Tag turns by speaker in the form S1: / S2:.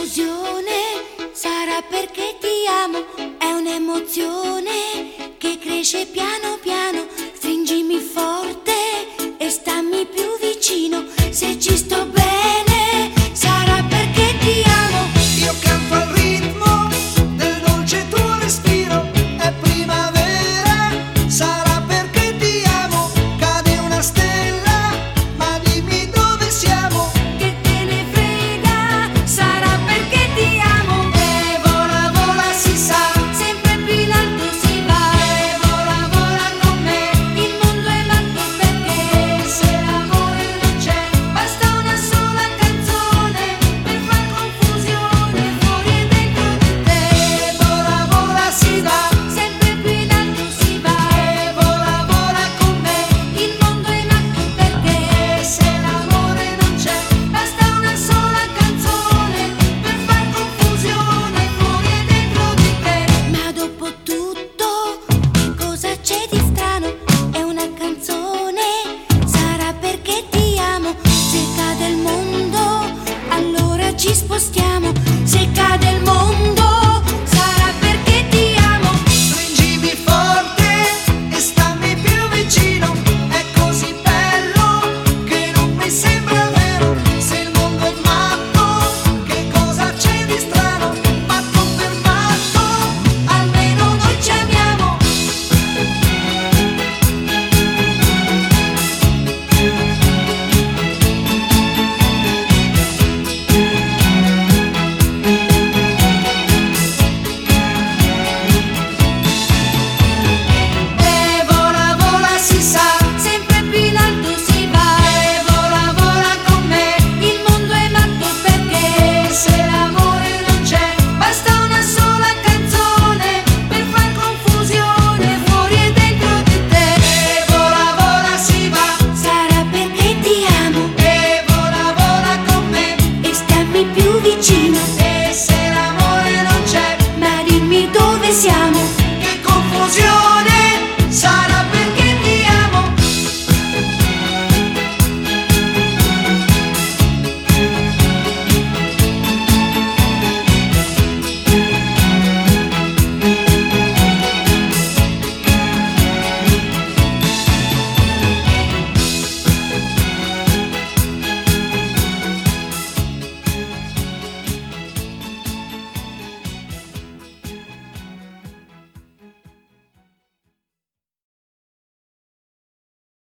S1: confusione sarà perché ti amo, è un'emozione che cresce piano piano, stringimi forte e stammi più vicino se ci stai. Patricia.